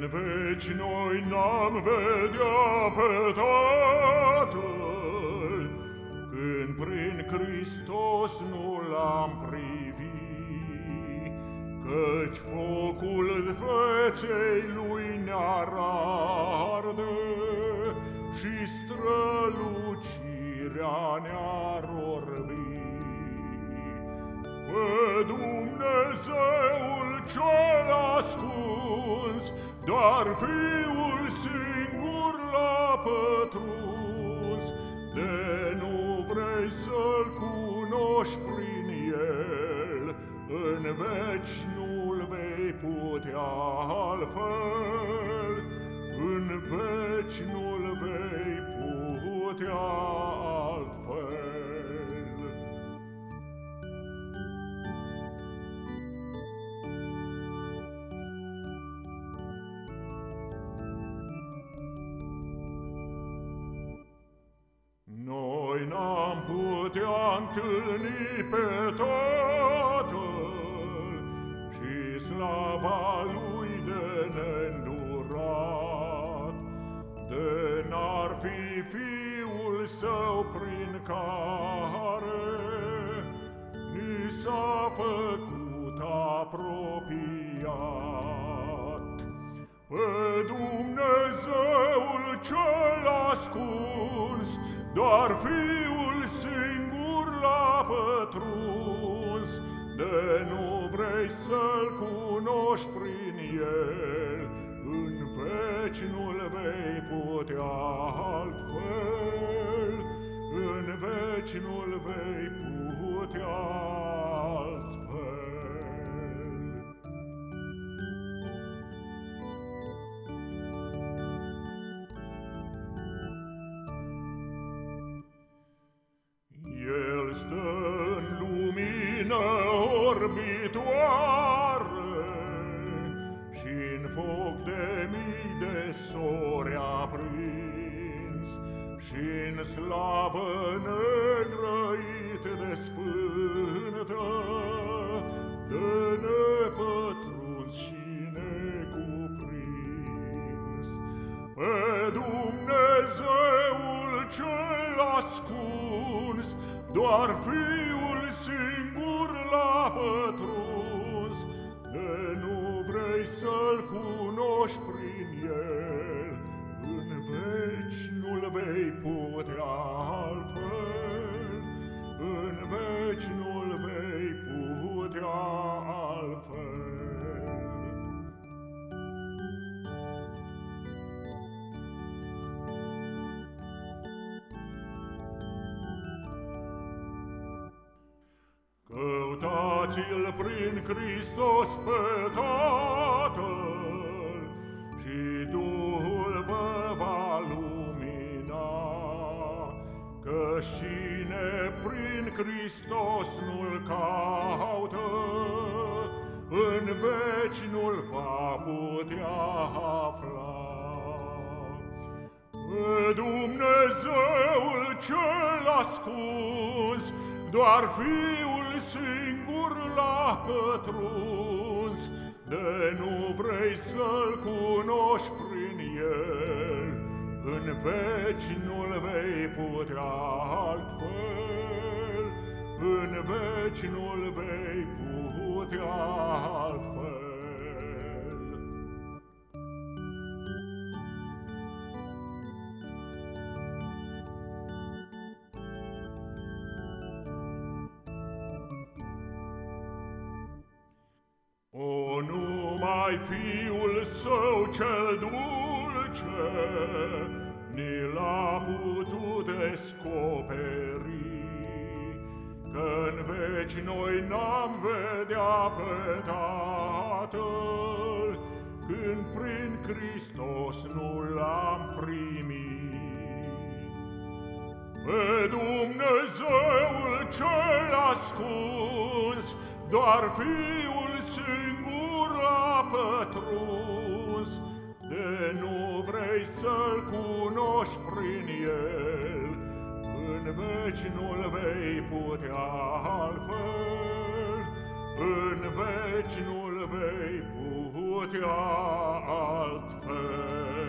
În veci noi n-am vedea pe Tatăl, Când prin Hristos nu l-am privit, Căci focul feței lui ne-ar arde Și strălucirea ne-ar orbi. Pe Dumnezeul cel ascuns, Doar Fiul singur l-a pătruns, De nu vrei să-L cunoști prin El, În veci nu-L vei putea altfel, În veci nu-L putea întâlni pe Tatăl Și slava Lui de neîndurat, De n-ar fi Fiul Său prin care Ni s-a făcut apropiat. Pe Dumnezeul cel ascuns doar Fiul singur l-a pătruns, De nu vrei să-L cunoști prin El, În veci nu-L vei putea altfel, În veci nu-L vei putea altfel. Stă în lumină orbitoare și în foc de mii de sori aprins și în slavă negrăit de sfântă, de nepătruns și necuprins. Pe Dumnezeul cel ascuns, doar Fiul singur l-a pătruns, De nu vrei să-L cunoști prin El, În veci nu-L vei putea Căutați-l prin Hristos pe Tatăl și Duhul vă va lumina. Că cine prin Hristos nu-l caută, în veci nu-l va putea afla. Pe Dumnezeul cel ascuns, doar Fiul singur l-a pătruns, De nu vrei să-L cunoști prin El, În veci nu-L vei putea altfel, În veci nu-L vei putea altfel. Numai Fiul Său cel dulce Ni l-a putut descoperi, Că-n veci noi n-am vedea pe Tatăl, Când prin Hristos nu l-am primit. Pe Dumnezeul cel ascuns, doar Fiul singur a pătruns, De nu vrei să-L cunoști prin El, În veci nu-L vei putea altfel, În veci nu-L vei putea altfel.